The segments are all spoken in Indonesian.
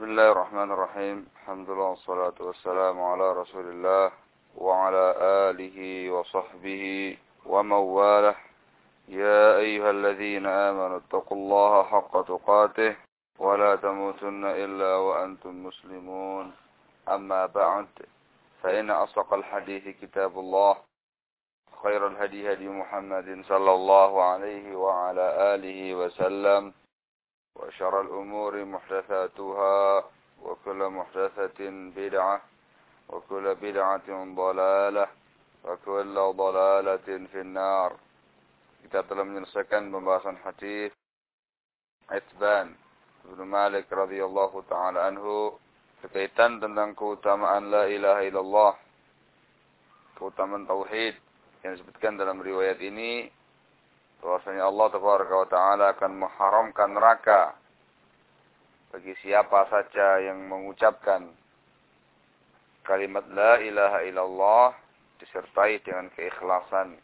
بسم الله الرحمن الرحيم. الحمد لله والصلاة والسلام على رسول الله وعلى آله وصحبه ومن والاه يا أيها الذين آمنوا اتقوا الله حق تقاته ولا تموتن إلا وأنتم مسلمون. أما بعد فإن أصدق الحديث كتاب الله خير الهدي هدي محمد صلى الله عليه وعلى آله وسلم. وشر الأمور محدثاتها وكل محدثة بدعة وكل بدعة ضلالة وكل ضلالة في النار kita telah menyelesaikan pembahasan hadis Itban Ibnu Malik radhiyallahu taala anhu berkaitan tentang keutamaan la ilaha illallah keutamaan tauhid yang disebutkan dalam riwayat ini bahwasanya Allah wa taala akan mengharamkan neraka bagi siapa saja yang mengucapkan kalimat la ilaha illallah disertai dengan keikhlasan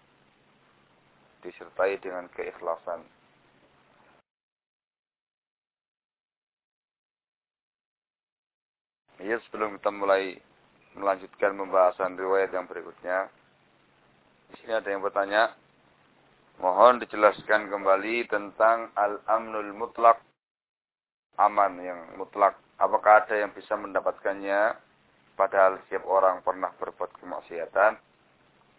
disertai dengan keikhlasan Ya sebelum kita mulai melanjutkan pembahasan riwayat yang berikutnya. Di sini ada yang bertanya, mohon dijelaskan kembali tentang al-amnul mutlak, aman yang mutlak. Apakah ada yang bisa mendapatkannya padahal setiap orang pernah berbuat kemaksiatan?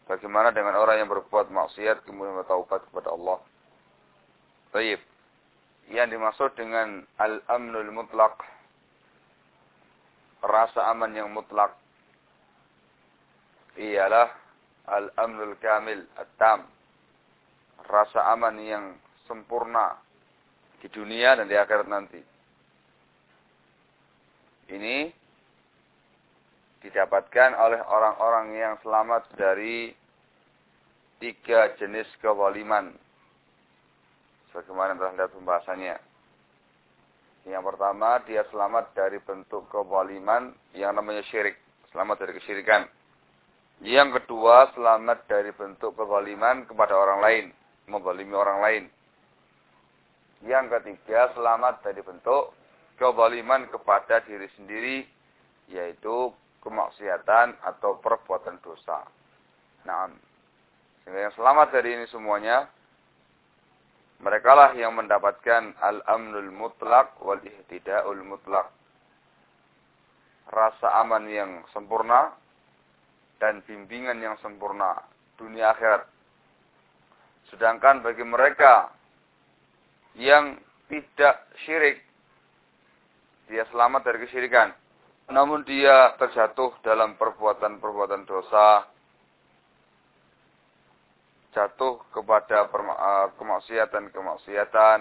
Bagaimana dengan orang yang berbuat maksiat kemudian bertaubat kepada Allah? Baik. Yang dimaksud dengan al-amnul mutlak rasa aman yang mutlak ialah al-amnul kamil at-tam rasa aman yang sempurna di dunia dan di akhirat nanti ini didapatkan oleh orang-orang yang selamat dari tiga jenis kewaliman sebagaimana telah lihat pembahasannya yang pertama, dia selamat dari bentuk kezaliman yang namanya syirik. Selamat dari kesyirikan. Yang kedua, selamat dari bentuk kezaliman kepada orang lain. Menzalimi orang lain. Yang ketiga, selamat dari bentuk kezaliman kepada diri sendiri. Yaitu kemaksiatan atau perbuatan dosa. Nah, sehingga yang selamat dari ini semuanya mereka lah yang mendapatkan al-amnul mutlak wal ihtida'ul mutlak. Rasa aman yang sempurna dan bimbingan yang sempurna dunia akhirat. Sedangkan bagi mereka yang tidak syirik, dia selamat dari kesyirikan. Namun dia terjatuh dalam perbuatan-perbuatan dosa, jatuh kepada kemaksiatan-kemaksiatan,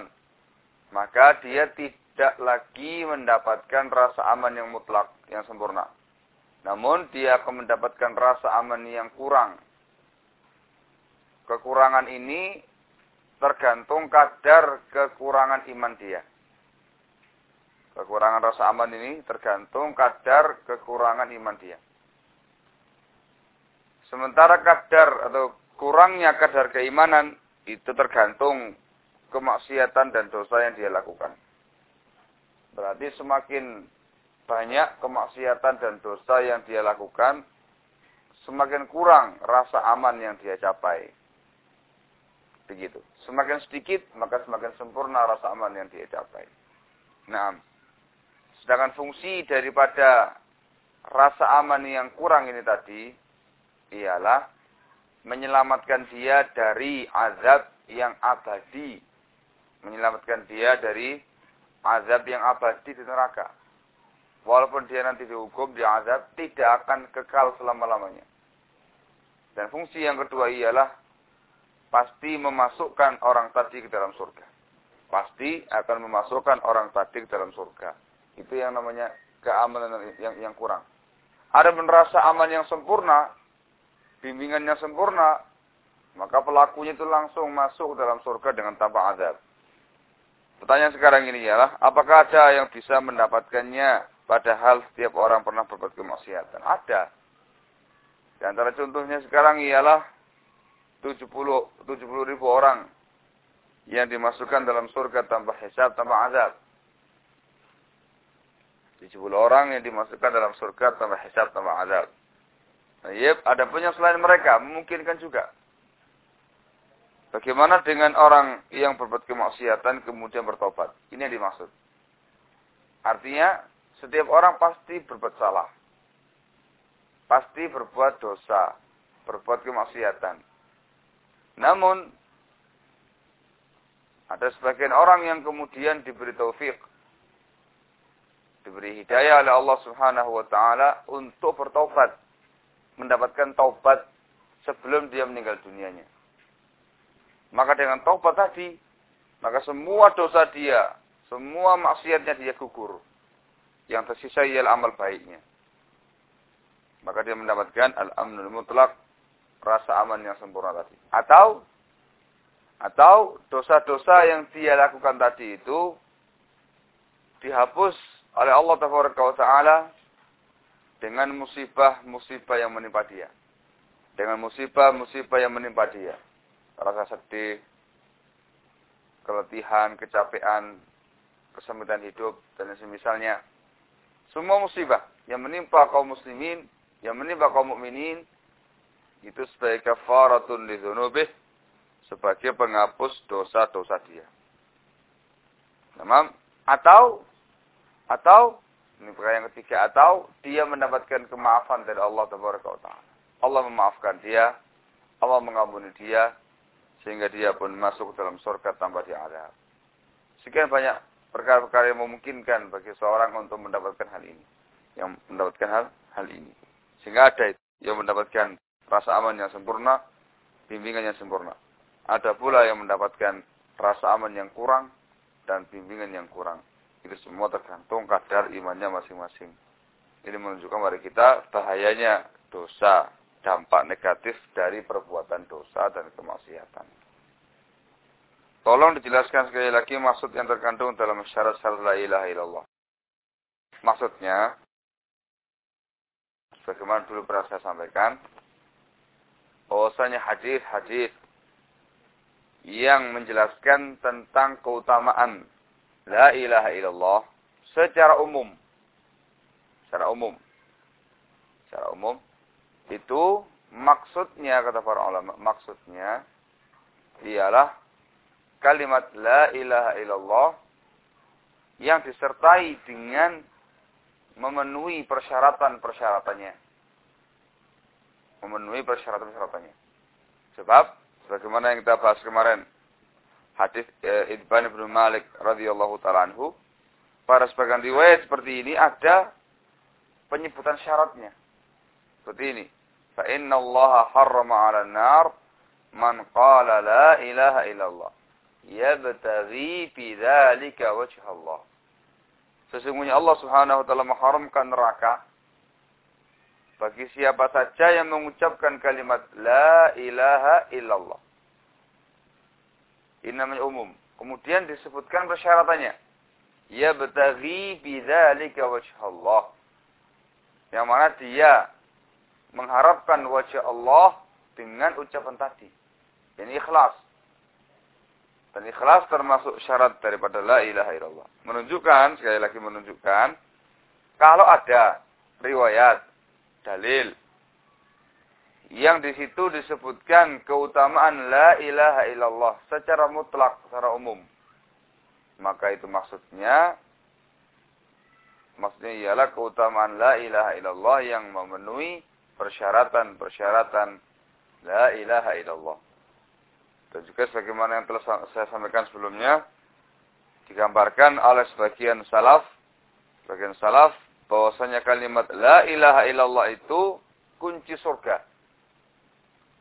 maka dia tidak lagi mendapatkan rasa aman yang mutlak, yang sempurna. Namun dia akan mendapatkan rasa aman yang kurang. Kekurangan ini tergantung kadar kekurangan iman dia. Kekurangan rasa aman ini tergantung kadar kekurangan iman dia. Sementara kadar atau kurangnya kadar keimanan itu tergantung kemaksiatan dan dosa yang dia lakukan. Berarti semakin banyak kemaksiatan dan dosa yang dia lakukan, semakin kurang rasa aman yang dia capai. Begitu. Semakin sedikit, maka semakin sempurna rasa aman yang dia capai. Nah, sedangkan fungsi daripada rasa aman yang kurang ini tadi, ialah menyelamatkan dia dari azab yang abadi. Menyelamatkan dia dari azab yang abadi di neraka. Walaupun dia nanti dihukum, di azab, tidak akan kekal selama-lamanya. Dan fungsi yang kedua ialah pasti memasukkan orang tadi ke dalam surga. Pasti akan memasukkan orang tadi ke dalam surga. Itu yang namanya keamanan yang, yang kurang. Ada rasa aman yang sempurna, bimbingannya sempurna, maka pelakunya itu langsung masuk dalam surga dengan tanpa azab. Pertanyaan sekarang ini ialah, apakah ada yang bisa mendapatkannya padahal setiap orang pernah berbuat kemaksiatan? Ada. Di antara contohnya sekarang ialah 70, 70 ribu orang yang dimasukkan dalam surga tanpa hisab, tanpa azab. 70 orang yang dimasukkan dalam surga tanpa hisab, tanpa azab. Nah, yep, ada pun yang selain mereka, memungkinkan juga. Bagaimana dengan orang yang berbuat kemaksiatan kemudian bertobat? Ini yang dimaksud. Artinya, setiap orang pasti berbuat salah. Pasti berbuat dosa, berbuat kemaksiatan. Namun, ada sebagian orang yang kemudian diberi taufik. Diberi hidayah oleh Allah subhanahu wa ta'ala untuk bertobat. Mendapatkan taubat sebelum dia meninggal dunianya. Maka dengan taubat tadi, maka semua dosa dia, semua maksiatnya dia gugur. Yang tersisa ialah amal baiknya. Maka dia mendapatkan al-amnul mutlak, rasa aman yang sempurna tadi. Atau atau dosa-dosa yang dia lakukan tadi itu dihapus oleh Allah Taala dengan musibah-musibah yang menimpa dia. Dengan musibah-musibah yang menimpa dia. Rasa sedih, keletihan, kecapean, kesempitan hidup, dan semisalnya. Semua musibah yang menimpa kaum muslimin, yang menimpa kaum mukminin itu sebagai kafaratun li dzunubih sebagai penghapus dosa-dosa dia. Namam atau atau ini perkara yang ketiga atau dia mendapatkan kemaafan dari Allah Taala. Allah memaafkan dia, Allah mengampuni dia sehingga dia pun masuk dalam surga tanpa diadab. Sekian banyak perkara-perkara yang memungkinkan bagi seorang untuk mendapatkan hal ini. Yang mendapatkan hal hal ini. Sehingga ada itu yang mendapatkan rasa aman yang sempurna, bimbingan yang sempurna. Ada pula yang mendapatkan rasa aman yang kurang dan bimbingan yang kurang. Itu semua tergantung kadar imannya masing-masing. Ini menunjukkan kepada kita bahayanya dosa, dampak negatif dari perbuatan dosa dan kemaksiatan. Tolong dijelaskan sekali lagi maksud yang terkandung dalam syarat-syarat la ilaha illallah. Maksudnya, sebagaimana dulu pernah saya sampaikan, bahwasanya hadis-hadis yang menjelaskan tentang keutamaan la ilaha illallah secara umum. Secara umum. Secara umum itu maksudnya kata para ulama maksudnya ialah kalimat la ilaha illallah yang disertai dengan memenuhi persyaratan-persyaratannya. Memenuhi persyaratan-persyaratannya. Sebab Sebagaimana yang kita bahas kemarin. Hadis eh, Ibn bin Malik radhiyallahu taala anhu. Pada sebagian riwayat seperti ini ada penyebutan syaratnya. Seperti ini. Fa inna Allah harrama 'ala nar man qala la ilaha illallah yabtaghi fi dzalika wajh Allah. Sesungguhnya Allah Subhanahu wa taala mengharamkan neraka bagi siapa saja yang mengucapkan kalimat La ilaha illallah. Ini namanya umum. Kemudian disebutkan persyaratannya. Ya betaghi bidzalika wajh Allah. Yang mana dia mengharapkan wajah Allah dengan ucapan tadi. Ini ikhlas. Dan ikhlas termasuk syarat daripada la ilaha illallah. Menunjukkan, sekali lagi menunjukkan, kalau ada riwayat dalil yang di situ disebutkan keutamaan la ilaha illallah secara mutlak, secara umum. Maka itu maksudnya maksudnya ialah keutamaan la ilaha illallah yang memenuhi persyaratan-persyaratan la ilaha illallah. Dan juga sebagaimana yang telah saya sampaikan sebelumnya digambarkan oleh sebagian salaf, sebagian salaf bahwasanya kalimat la ilaha illallah itu kunci surga.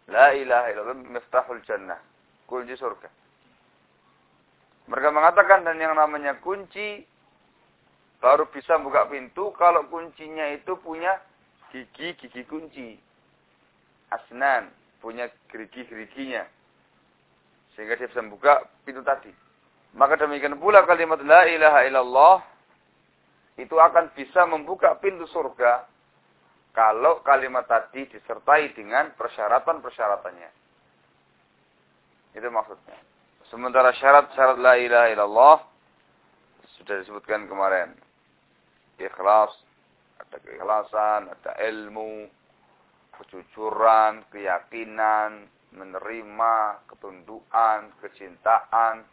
La ilaha illallah miftahul jannah. Kunci surga. Mereka mengatakan dan yang namanya kunci baru bisa buka pintu kalau kuncinya itu punya gigi-gigi kunci. Asnan, punya gerigi-geriginya. Sehingga dia bisa membuka pintu tadi. Maka demikian pula kalimat la ilaha illallah itu akan bisa membuka pintu surga kalau kalimat tadi disertai dengan persyaratan-persyaratannya. Itu maksudnya. Sementara syarat-syarat la ilaha illallah sudah disebutkan kemarin. ikhlas, ada keikhlasan, ada ilmu, kejujuran, keyakinan, menerima, ketundukan, kecintaan,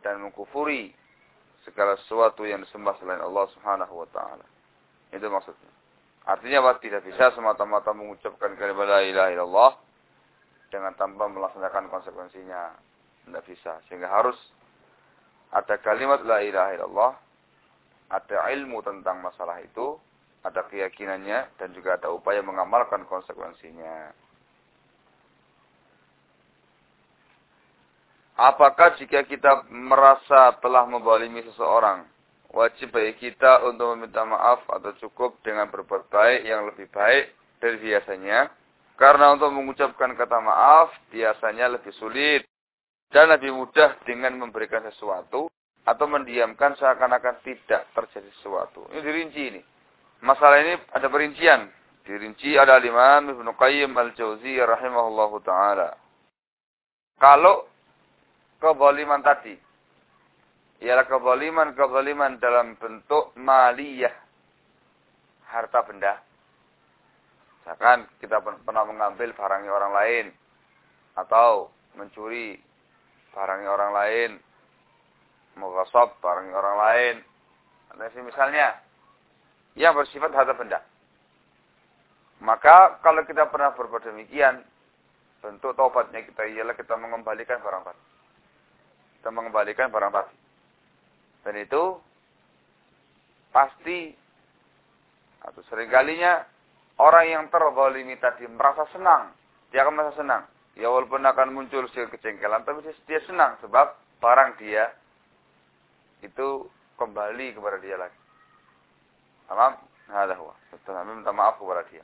dan mengkufuri segala sesuatu yang disembah selain Allah Subhanahu wa taala. Itu maksudnya. Artinya apa? Tidak bisa semata-mata mengucapkan kalimat la ilaha illallah dengan tanpa melaksanakan konsekuensinya. Tidak bisa. Sehingga harus ada kalimat la ilaha illallah, ada ilmu tentang masalah itu, ada keyakinannya, dan juga ada upaya mengamalkan konsekuensinya. Apakah jika kita merasa telah membalimi seseorang, wajib bagi kita untuk meminta maaf atau cukup dengan berbuat baik yang lebih baik dari biasanya? Karena untuk mengucapkan kata maaf biasanya lebih sulit dan lebih mudah dengan memberikan sesuatu atau mendiamkan seakan-akan tidak terjadi sesuatu. Ini dirinci ini. Masalah ini ada perincian. Dirinci ada Imam Ibn Qayyim Al-Jauzi rahimahullahu taala. Kalau kezaliman tadi ialah kezaliman-kezaliman dalam bentuk maliyah harta benda. Misalkan kita pernah mengambil barangnya orang lain atau mencuri barangnya orang lain, menggosok barangnya orang lain. Ada misalnya yang bersifat harta benda. Maka kalau kita pernah berbuat demikian, bentuk taubatnya kita ialah kita mengembalikan barang tadi. Kita mengembalikan barang tadi. Dan itu pasti atau seringkalinya orang yang terzalimi tadi merasa senang. Dia akan merasa senang. Ya walaupun akan muncul sedikit kecengkelan, tapi dia senang sebab barang dia itu kembali kepada dia lagi. Ada huwa. Setelah minta maaf kepada dia.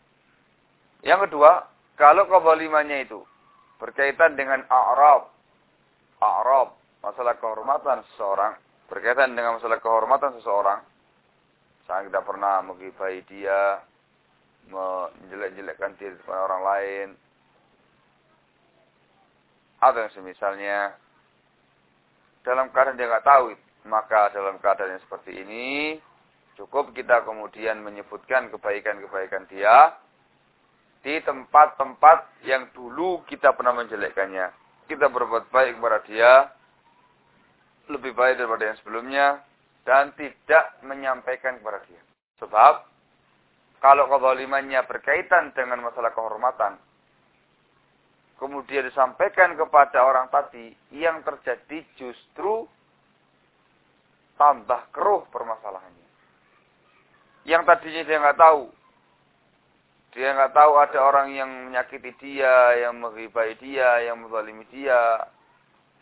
Yang kedua, kalau kezalimannya itu berkaitan dengan a'rab, a'rab, masalah kehormatan seseorang, berkaitan dengan masalah kehormatan seseorang, saya tidak pernah menggibai dia, menjelek-jelekkan diri kepada orang lain, atau yang semisalnya, dalam keadaan dia nggak tahu, maka dalam keadaan yang seperti ini, Cukup kita kemudian menyebutkan kebaikan-kebaikan dia di tempat-tempat yang dulu kita pernah menjelekkannya. Kita berbuat baik kepada dia, lebih baik daripada yang sebelumnya, dan tidak menyampaikan kepada dia. Sebab, kalau kezalimannya berkaitan dengan masalah kehormatan, kemudian disampaikan kepada orang tadi, yang terjadi justru tambah keruh permasalahannya yang tadinya dia nggak tahu. Dia nggak tahu ada orang yang menyakiti dia, yang menghibai dia, yang menzalimi dia.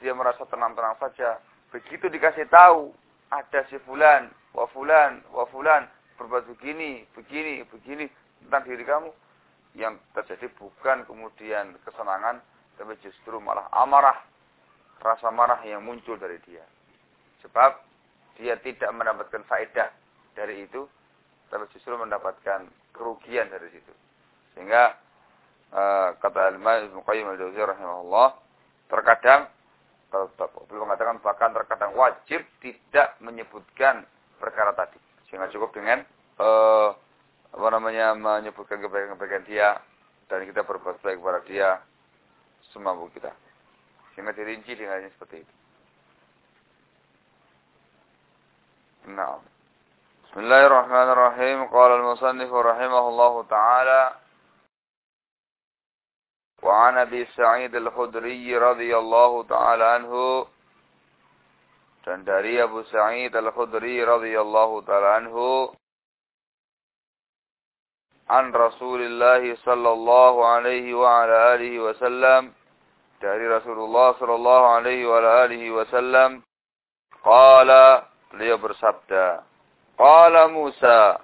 Dia merasa tenang-tenang saja. Begitu dikasih tahu, ada si fulan, wa fulan, wa fulan, berbuat begini, begini, begini tentang diri kamu. Yang terjadi bukan kemudian kesenangan, tapi justru malah amarah, rasa marah yang muncul dari dia. Sebab dia tidak mendapatkan faedah dari itu, tapi justru mendapatkan kerugian dari situ. Sehingga uh, kata Al-Imam Ibnu Al-Jauziyah rahimahullah, terkadang kalau beliau mengatakan bahkan terkadang wajib tidak menyebutkan perkara tadi. Sehingga cukup dengan uh, apa namanya menyebutkan kebaikan-kebaikan dia dan kita berbuat baik kepada dia semampu kita. Sehingga dirinci dengannya seperti itu. Nah. Bismillahirrahmanirrahim. Qala al-musannif rahimahullahu taala وعن أبي سعيد الخدري رضي الله تعالى عنه dan dari Abu Sa'id Al-Khudri radhiyallahu taala anhu an Rasulullah sallallahu alaihi wa ala alihi wasallam dari Rasulullah sallallahu alaihi wa ala alihi wasallam qala beliau bersabda Qala Musa.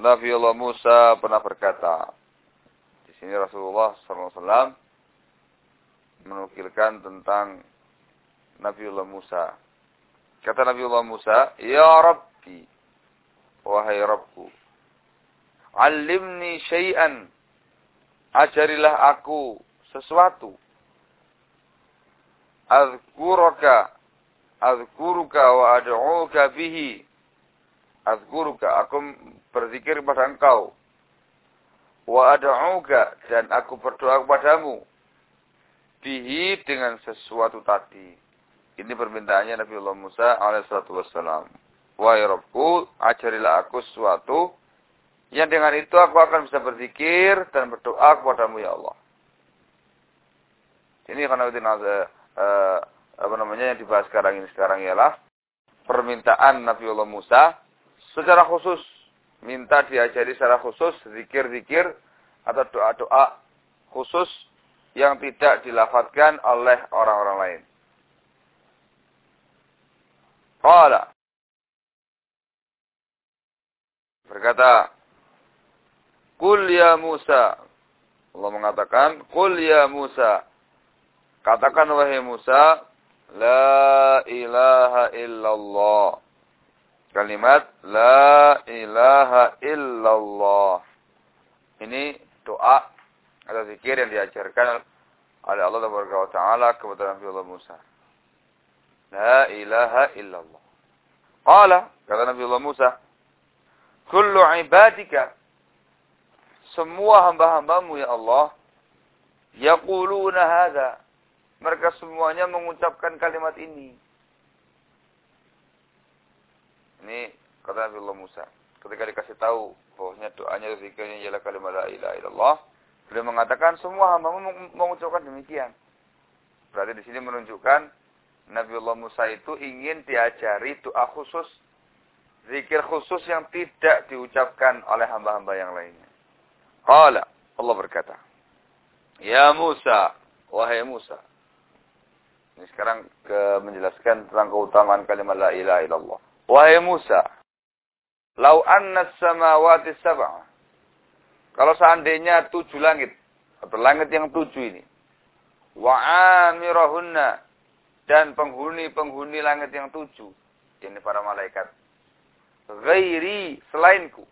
Nabi Allah Musa pernah berkata. Sini Rasulullah SAW menukilkan tentang Nabi Allah Musa. Kata Nabi Allah Musa, Ya Rabbi, wahai Rabbku, alimni syai'an, ajarilah aku sesuatu. Azkuraka, azkuruka wa ad'uka bihi azkuruka, aku berzikir kepada engkau. Wa ad'uka dan aku berdoa kepadamu. Bihi dengan sesuatu tadi. Ini permintaannya Nabi Allah Musa alaihissalatu wassalam. Wahai Rabbku, ajarilah aku sesuatu yang dengan itu aku akan bisa berzikir dan berdoa kepadamu ya Allah. Ini karena itu uh, apa namanya yang dibahas sekarang ini sekarang ialah permintaan Nabi Allah Musa secara khusus minta diajari secara khusus zikir-zikir atau doa-doa khusus yang tidak dilafatkan oleh orang-orang lain. Qala berkata Kul ya Musa Allah mengatakan Kul ya Musa Katakan wahai Musa La ilaha illallah. Kalimat La ilaha illallah. Ini doa atau zikir yang diajarkan oleh Allah Taala kepada Nabi Allah Musa. La ilaha illallah. Qala, kata Nabi Allah Musa, Kullu ibadika, semua hamba-hambamu ya Allah, yaquluna hadha, mereka semuanya mengucapkan kalimat ini. Ini kata Nabi Allah Musa. Ketika dikasih tahu bahwasanya doanya zikirnya ialah kalimat la ilaha illallah, beliau mengatakan semua hamba mengucapkan demikian. Berarti di sini menunjukkan Nabi Allah Musa itu ingin diajari doa khusus, zikir khusus yang tidak diucapkan oleh hamba-hamba yang lainnya. Qala, Allah berkata, Ya Musa, wahai Musa, ini sekarang ke menjelaskan tentang keutamaan kalimat la ilaha illallah. Wahai Musa, lau anna samawati sab'a. Kalau seandainya tujuh langit, atau langit yang tujuh ini, wa dan penghuni-penghuni langit yang tujuh, ini para malaikat. Ghairi selainku.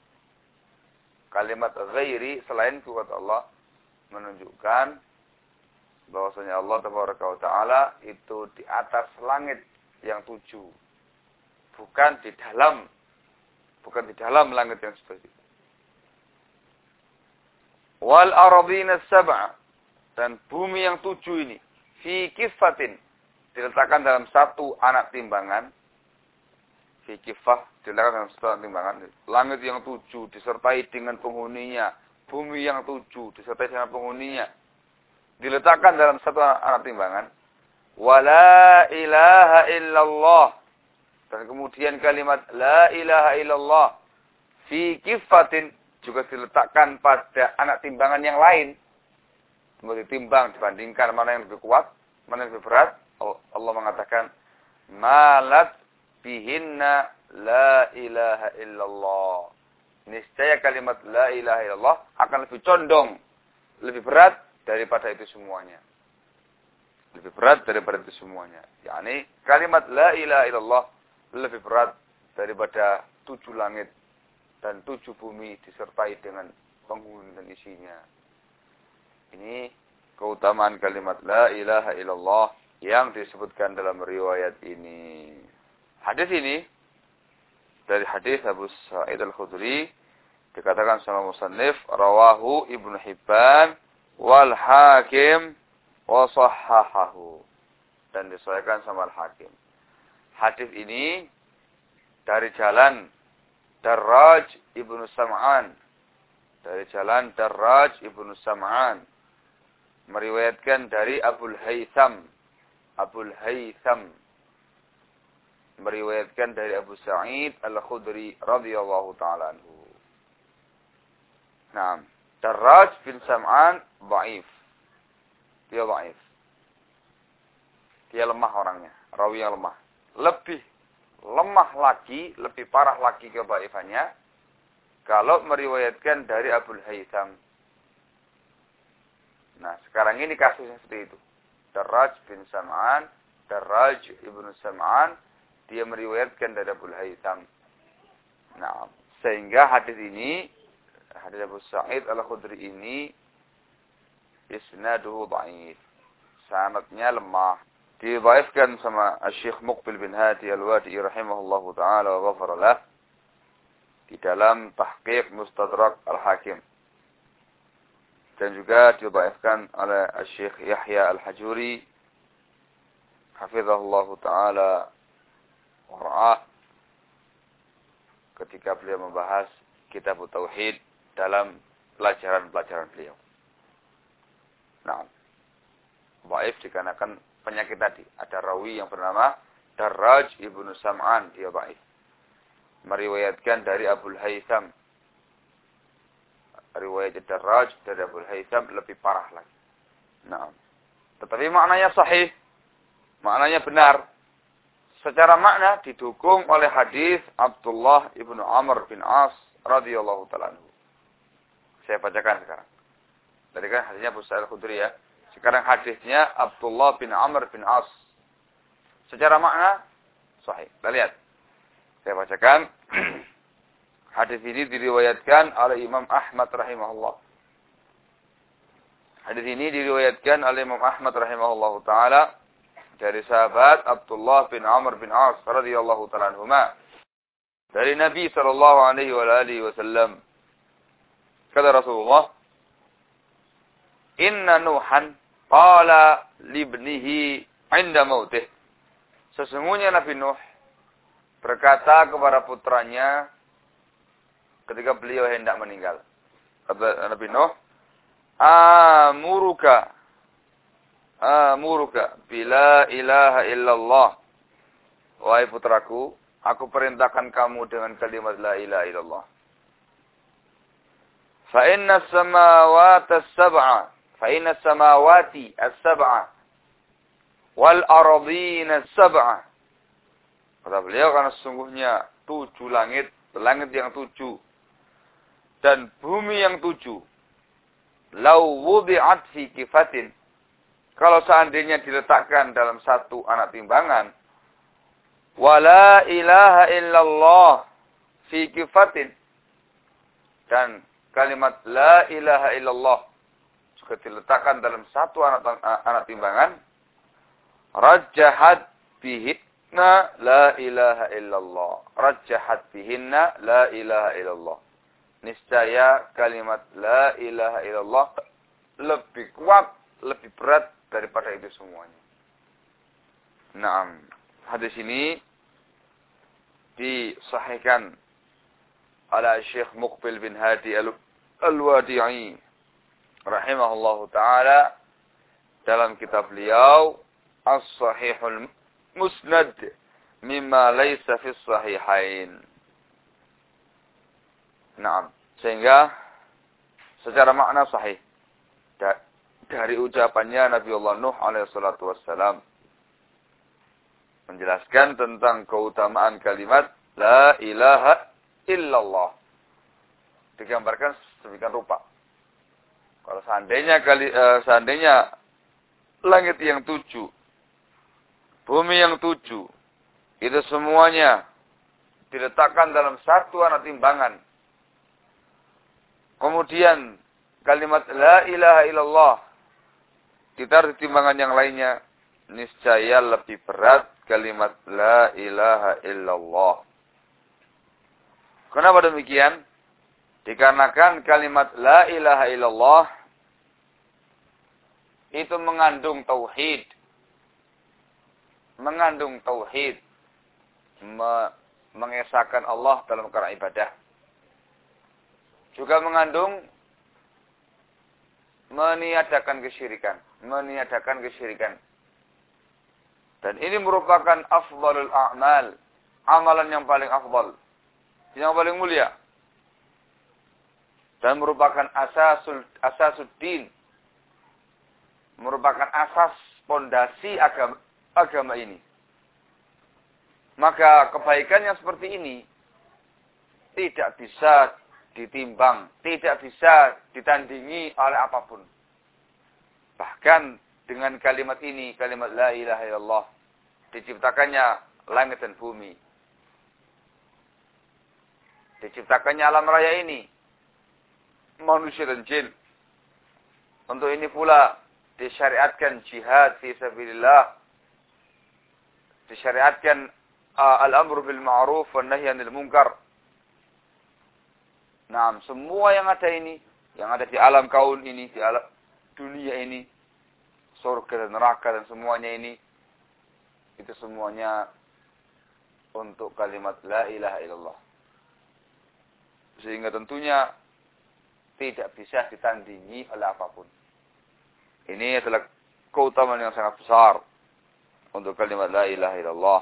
Kalimat ghairi selainku kata Allah menunjukkan bahwasanya Allah Taala itu di atas langit yang tujuh. Bukan di dalam bukan di dalam langit yang seperti itu. Wal ardina sab'a dan bumi yang tujuh ini fi kifatin diletakkan dalam satu anak timbangan fi kifah diletakkan dalam satu anak timbangan langit yang tujuh disertai dengan penghuninya bumi yang tujuh disertai dengan penghuninya diletakkan dalam satu anak timbangan. Wala ilaha illallah. Dan kemudian kalimat la ilaha illallah fi kifatin juga diletakkan pada anak timbangan yang lain. Kemudian ditimbang dibandingkan mana yang lebih kuat, mana yang lebih berat. Allah mengatakan malat bihinna la ilaha illallah. Niscaya kalimat la ilaha illallah akan lebih condong, lebih berat daripada itu semuanya. Lebih berat daripada itu semuanya. yakni kalimat la ilaha illallah lebih berat daripada tujuh langit dan tujuh bumi disertai dengan penghuni dan isinya. Ini keutamaan kalimat la ilaha illallah yang disebutkan dalam riwayat ini. Hadis ini dari hadis Abu Sa'id Al-Khudri dikatakan sama musannif rawahu Ibnu Hibban wal hakim wa sahahahu dan disesuaikan sama al hakim. Hadis ini dari jalan Darraj ibnu Sam'an dari jalan Darraj ibnu Sam'an meriwayatkan dari Abul Haytham Abul Haytham meriwayatkan dari Abu Sa'id Al-Khudri radhiyallahu taala anhu. Naam. Darraj bin Sam'an baif. Dia baif. Dia lemah orangnya. Rawi yang lemah. Lebih lemah lagi, lebih parah lagi kebaifannya. Kalau meriwayatkan dari Abul Haytham. Nah, sekarang ini kasusnya seperti itu. Darraj bin Sam'an, Darraj ibnu Sam'an, dia meriwayatkan dari Abul Haytham. Nah, sehingga hadis ini hadis Abu Sa'id Al-Khudri ini isnaduhu dhaif. Sanadnya lemah. Didhaifkan sama Syekh Muqbil bin Hadi Al-Wadi rahimahullahu taala wa ghafara lah. di dalam tahqiq Mustadrak Al-Hakim. Dan juga dibaifkan oleh Syekh Yahya Al-Hajuri hafizahullah taala wara'ah ketika beliau membahas kitab tauhid dalam pelajaran-pelajaran beliau. Nah, Baif dikarenakan penyakit tadi. Ada rawi yang bernama Darraj ibnu Sam'an, dia baif. Meriwayatkan dari Abul Haytham. Riwayat Darraj dari Abul Haytham lebih parah lagi. Nah, tetapi maknanya sahih. Maknanya benar. Secara makna didukung oleh hadis Abdullah ibnu Amr bin As radhiyallahu taala Saya bacakan sekarang. Tadi kan hadisnya Abu Sa'id Khudri ya. Sekarang hadisnya Abdullah bin Amr bin As. Secara makna sahih. Kita lihat. Saya bacakan. Hadis ini diriwayatkan oleh Imam Ahmad rahimahullah. Hadis ini diriwayatkan oleh Imam Ahmad rahimahullah taala dari sahabat Abdullah bin Amr bin As radhiyallahu taala anhuma. Dari Nabi sallallahu alaihi wa alihi wasallam. Kata Rasulullah, "Inna Nuhan Qala libnihi inda mautih. Sesungguhnya Nabi Nuh berkata kepada putranya ketika beliau hendak meninggal. Nabi Nuh, "Amuruka amuruka bila ilaha illallah." Wahai putraku, aku perintahkan kamu dengan kalimat la ilaha illallah. Fa inna samawati Faina samawati as-sab'a wal as-sab'a kata beliau karena sesungguhnya tujuh langit langit yang tujuh dan bumi yang tujuh lau wudi'at fi kifatin. Kalau seandainya diletakkan dalam satu anak timbangan wala ilaha illallah fi kifatin dan kalimat la ilaha illallah diletakkan dalam satu anak, anak timbangan, rajahat bihinna la ilaha illallah. Rajahat bihinna la ilaha illallah. Niscaya kalimat la ilaha illallah lebih kuat, lebih berat daripada itu semuanya. Nah, hadis ini disahihkan oleh Syekh Muqbil bin Hadi Al-Wadi'i rahimahullahu taala dalam kitab beliau As-Sahihul Musnad mimma laisa fi sahihain. Naam, sehingga secara makna sahih dari ucapannya Nabi Allah Nuh alaihi salatu wassalam menjelaskan tentang keutamaan kalimat la ilaha illallah. Digambarkan sedemikian rupa kalau seandainya kali uh, seandainya langit yang tujuh, bumi yang tujuh, itu semuanya diletakkan dalam satu anak timbangan. Kemudian kalimat la ilaha illallah ditaruh di timbangan yang lainnya, niscaya lebih berat kalimat la ilaha illallah. Kenapa demikian? Dikarenakan kalimat la ilaha illallah itu mengandung tauhid. Mengandung tauhid. Me mengesahkan Allah dalam perkara ibadah. Juga mengandung meniadakan kesyirikan. Meniadakan kesyirikan. Dan ini merupakan afdalul a'mal. Amalan yang paling afdal. Yang paling mulia dan merupakan asasul asasuddin merupakan asas pondasi agama agama ini. Maka kebaikan yang seperti ini tidak bisa ditimbang, tidak bisa ditandingi oleh apa pun. Bahkan dengan kalimat ini, kalimat la ilaha illallah, diciptakannya langit dan bumi. Diciptakannya alam raya ini, manusia dan jin. Untuk ini pula disyariatkan jihad fi sabilillah. Disyariatkan uh, al-amru bil ma'ruf wa nahy anil munkar. Nah, semua yang ada ini, yang ada di alam kaun ini, di alam dunia ini, surga dan neraka dan semuanya ini, itu semuanya untuk kalimat la ilaha illallah. Sehingga tentunya tidak bisa ditandingi oleh apa pun. Ini adalah keutamaan yang sangat besar untuk kalimat la ilaha illallah.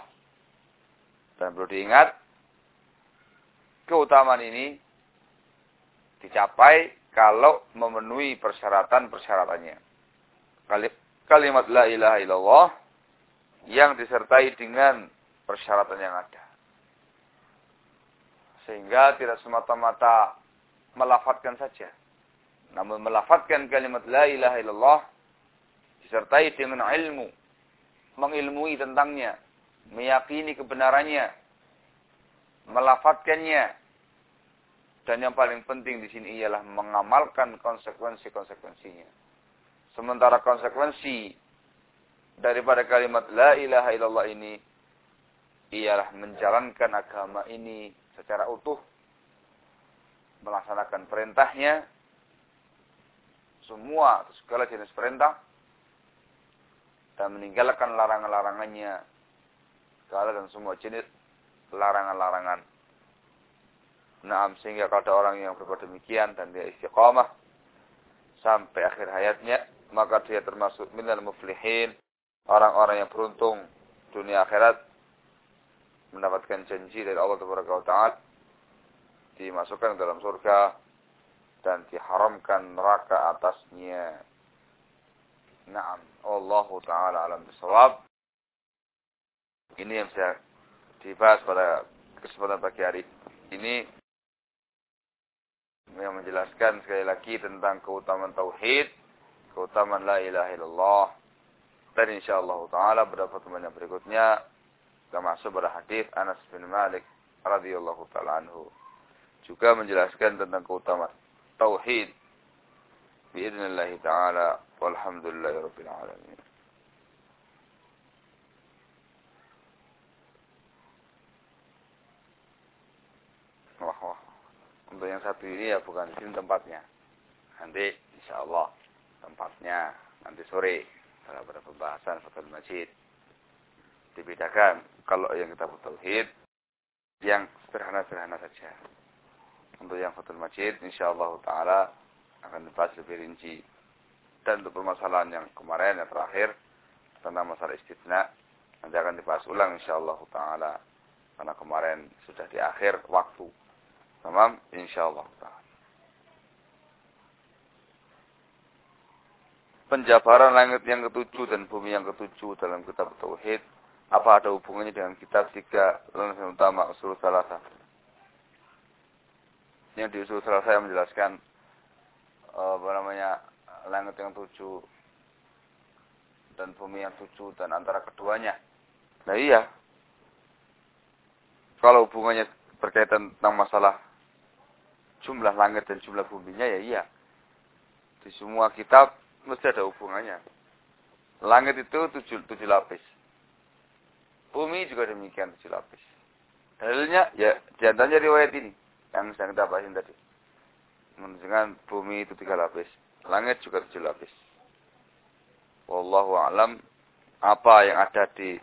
Dan perlu diingat, keutamaan ini dicapai kalau memenuhi persyaratan-persyaratannya. Kalimat la ilaha illallah yang disertai dengan persyaratan yang ada. Sehingga tidak semata-mata melafatkan saja. Namun melafatkan kalimat la ilaha illallah disertai dengan ilmu. Mengilmui tentangnya. Meyakini kebenarannya. Melafatkannya dan yang paling penting di sini ialah mengamalkan konsekuensi-konsekuensinya. Sementara konsekuensi daripada kalimat la ilaha illallah ini ialah menjalankan agama ini secara utuh, melaksanakan perintahnya, semua segala jenis perintah, dan meninggalkan larangan-larangannya, segala dan semua jenis larangan-larangan. Naam sehingga kalau ada orang yang berbuat demikian dan dia istiqamah sampai akhir hayatnya, maka dia termasuk minal muflihin, orang-orang yang beruntung dunia akhirat mendapatkan janji dari Allah Taala dimasukkan dalam surga dan diharamkan neraka atasnya. Naam, Allah taala alam bisawab. Ini yang saya dibahas pada kesempatan pagi hari ini yang menjelaskan sekali lagi tentang keutamaan tauhid, keutamaan la ilaha illallah. Dan insyaallah taala pada pertemuan yang berikutnya kita masuk pada hadis Anas bin Malik radhiyallahu taala anhu. Juga menjelaskan tentang keutamaan tauhid. Biidznillah taala walhamdulillahirabbil alamin. Wah, wah. Untuk yang satu ini ya bukan di sini tempatnya. Nanti insya Allah tempatnya nanti sore pada pada pembahasan Fathul Majid. Dibedakan kalau yang kita tauhid yang sederhana-sederhana saja. Untuk yang Fathul Majid insya Allah taala akan dibahas lebih rinci. Dan untuk permasalahan yang kemarin yang terakhir tentang masalah istitna nanti akan dibahas ulang insya Allah taala karena kemarin sudah di akhir waktu Tamam? Insyaallah. Penjabaran langit yang ketujuh dan bumi yang ketujuh dalam kitab Tauhid. Apa ada hubungannya dengan kitab tiga landasan utama usul salasa? Yang di usul salasa yang menjelaskan apa namanya langit yang tujuh dan bumi yang tujuh dan antara keduanya. Nah iya. Kalau hubungannya berkaitan tentang masalah jumlah langit dan jumlah buminya ya iya. Di semua kitab mesti ada hubungannya. Langit itu tujuh, tujuh lapis. Bumi juga demikian tujuh lapis. Dalilnya ya di antaranya riwayat ini yang sedang kita bahasin tadi. Menunjukkan bumi itu tiga lapis. Langit juga tujuh lapis. Wallahu alam apa yang ada di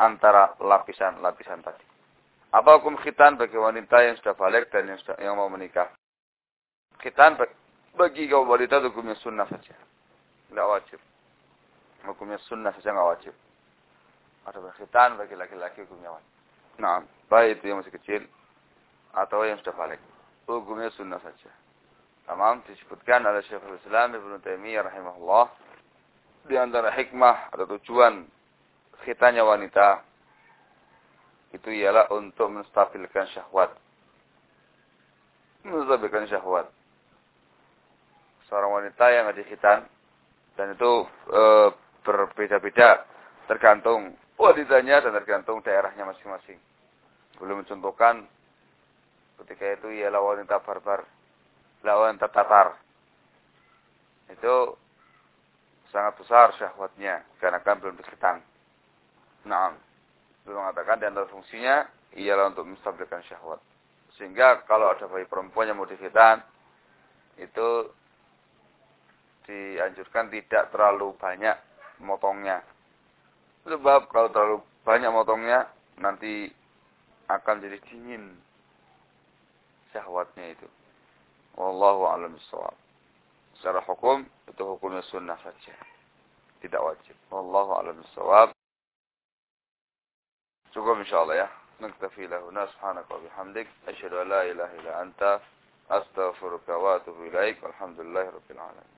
antara lapisan-lapisan tadi. Apa hukum khitan bagi wanita yang sudah balik dan yang, sudah, yang mau menikah? Khitan bagi kaum wanita hukumnya sunnah saja. Tidak wajib. Hukumnya sunnah saja nggak wajib. Ada berkhitan bagi laki-laki hukumnya wajib. Nah, baik itu yang masih kecil atau yang sudah balik. Hukumnya sunnah saja. Tamam disebutkan oleh Syekhul Islam Ibnu Taimiyah rahimahullah di antara hikmah atau tujuan khitannya wanita itu ialah untuk menstabilkan syahwat. Menstabilkan syahwat seorang wanita yang ada khitan dan itu e, berbeda-beda tergantung wanitanya dan tergantung daerahnya masing-masing. Belum mencontohkan ketika itu ialah wanita barbar, lawan Tatar. Itu sangat besar syahwatnya karena kan belum berkhitan. Nah, belum mengatakan di antara fungsinya ialah untuk menstabilkan syahwat. Sehingga kalau ada bayi perempuan yang mau dihitan, itu dianjurkan tidak terlalu banyak motongnya. Sebab kalau terlalu banyak motongnya, nanti akan jadi dingin syahwatnya itu. Bishawab. Secara hukum itu hukumnya sunnah saja. Tidak wajib. Wallahu a'lam bishawab. Cukup insyaallah ya. نكتفي له سبحانك وبحمدك أشهد أن لا إله إلا أنت أستغفرك وأتوب إليك والحمد لله رب العالمين